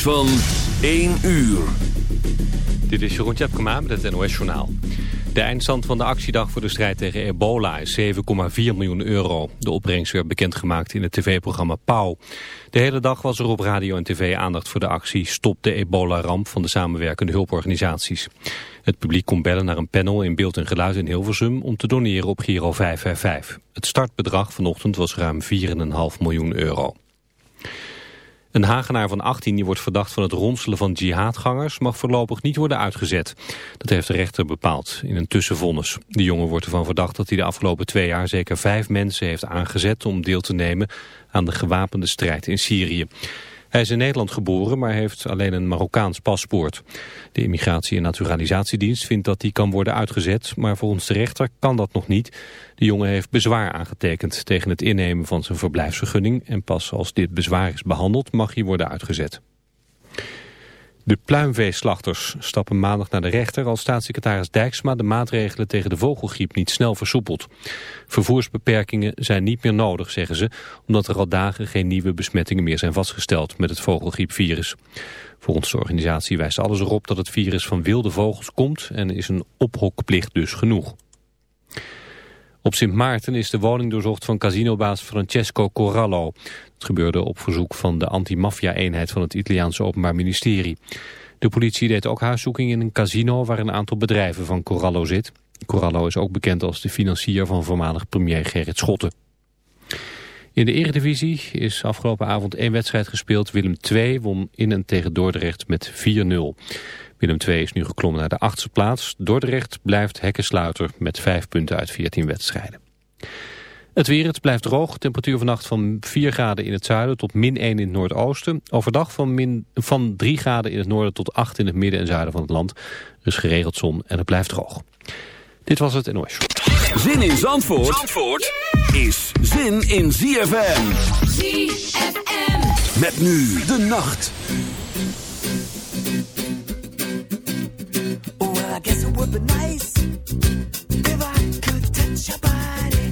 Van 1 uur. Dit is Jeroen Tjepkema met het NOS Journaal. De eindstand van de actiedag voor de strijd tegen ebola is 7,4 miljoen euro. De opbrengst werd bekendgemaakt in het tv-programma Pauw. De hele dag was er op radio en tv aandacht voor de actie Stop de ebola-ramp van de samenwerkende hulporganisaties. Het publiek kon bellen naar een panel in beeld en geluid in Hilversum om te doneren op Giro 555. Het startbedrag vanochtend was ruim 4,5 miljoen euro. Een Hagenaar van 18 die wordt verdacht van het ronselen van jihadgangers mag voorlopig niet worden uitgezet. Dat heeft de rechter bepaald in een tussenvonnis. De jongen wordt ervan verdacht dat hij de afgelopen twee jaar zeker vijf mensen heeft aangezet om deel te nemen aan de gewapende strijd in Syrië. Hij is in Nederland geboren, maar heeft alleen een Marokkaans paspoort. De Immigratie- en Naturalisatiedienst vindt dat hij kan worden uitgezet, maar volgens de rechter kan dat nog niet. De jongen heeft bezwaar aangetekend tegen het innemen van zijn verblijfsvergunning en pas als dit bezwaar is behandeld mag hij worden uitgezet. De pluimveeslachters stappen maandag naar de rechter als staatssecretaris Dijksma de maatregelen tegen de vogelgriep niet snel versoepelt. Vervoersbeperkingen zijn niet meer nodig, zeggen ze, omdat er al dagen geen nieuwe besmettingen meer zijn vastgesteld met het vogelgriepvirus. Volgens de organisatie wijst alles erop dat het virus van wilde vogels komt en is een ophokplicht dus genoeg. Op Sint Maarten is de woning doorzocht van casinobaas Francesco Corallo. Gebeurde op verzoek van de anti-maffia-eenheid van het Italiaanse Openbaar Ministerie. De politie deed ook huiszoeking in een casino waar een aantal bedrijven van Corallo zit. Corallo is ook bekend als de financier van voormalig premier Gerrit Schotten. In de eredivisie is afgelopen avond één wedstrijd gespeeld. Willem II won in en tegen Dordrecht met 4-0. Willem II is nu geklommen naar de achtste plaats. Dordrecht blijft hekkensluiter met vijf punten uit 14 wedstrijden. Het weer, het blijft droog. Temperatuur vannacht van 4 graden in het zuiden tot min 1 in het noordoosten. Overdag van, min, van 3 graden in het noorden tot 8 in het midden en zuiden van het land. Is geregeld zon en het blijft droog. Dit was het NOS. Zin in Zandvoort, Zandvoort is zin in ZFM. ZFM. Met nu de nacht. Well, I guess it would be nice if I could touch your body.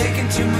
taking too much.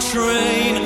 train.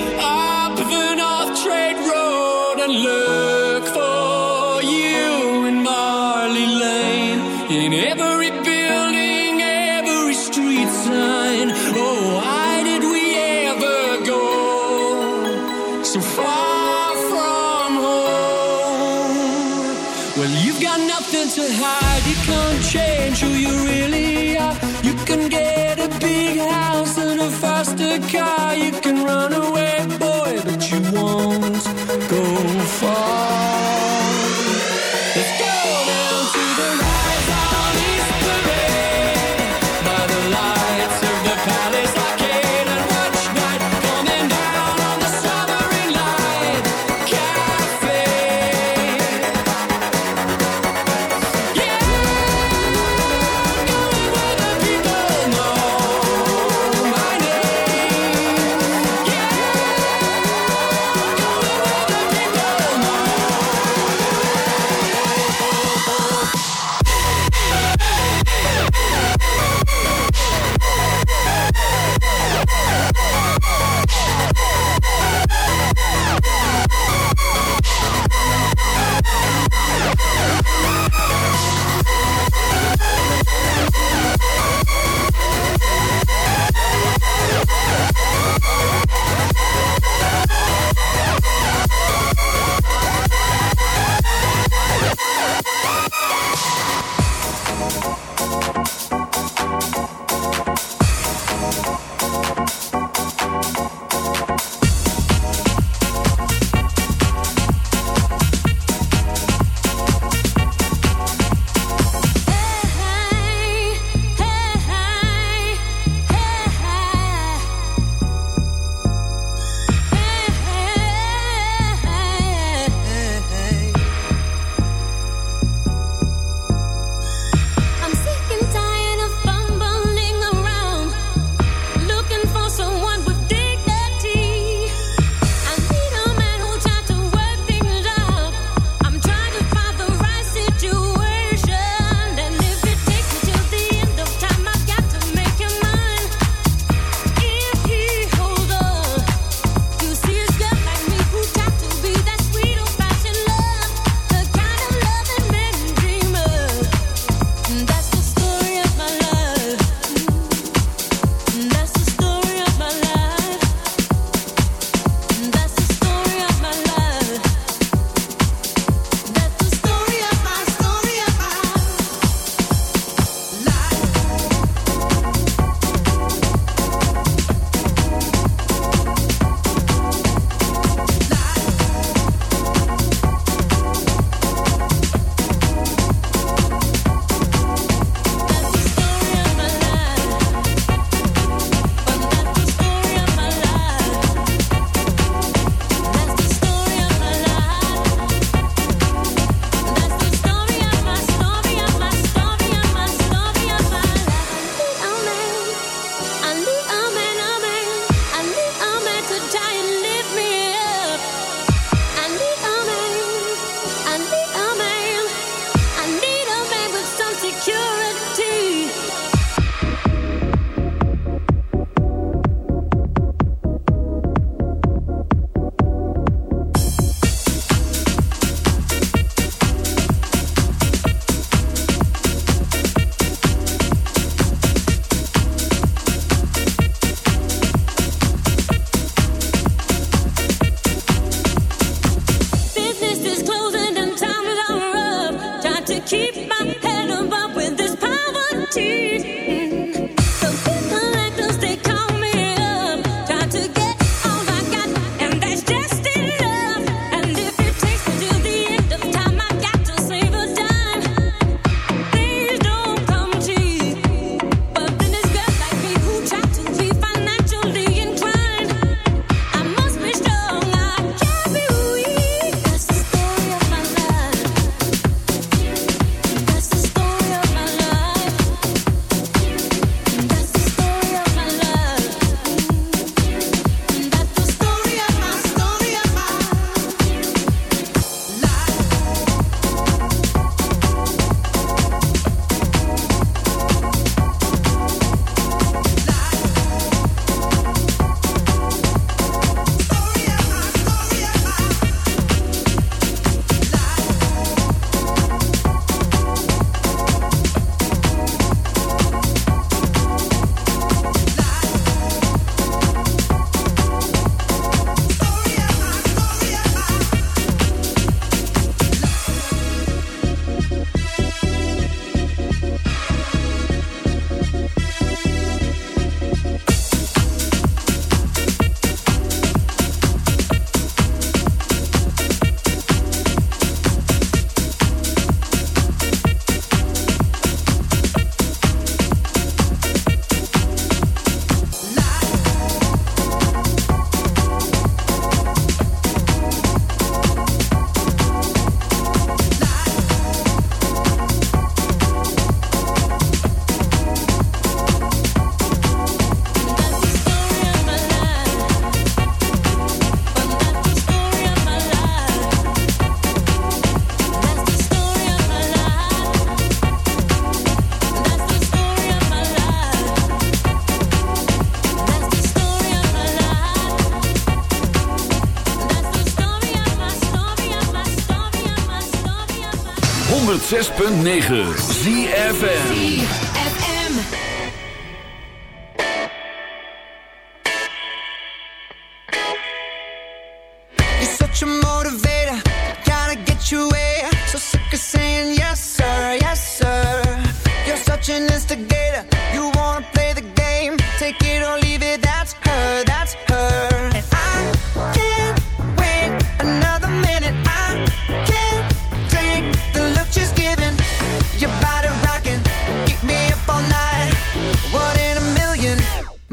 106.9 ZFN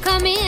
come in.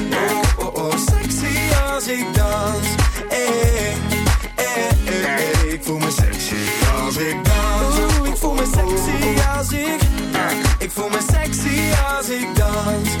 Als ik dans. Hey, hey, hey, hey. Ik voel me sexy als ik dans. Oeh, ik voel me sexy als ik... Ik voel me sexy als ik dans.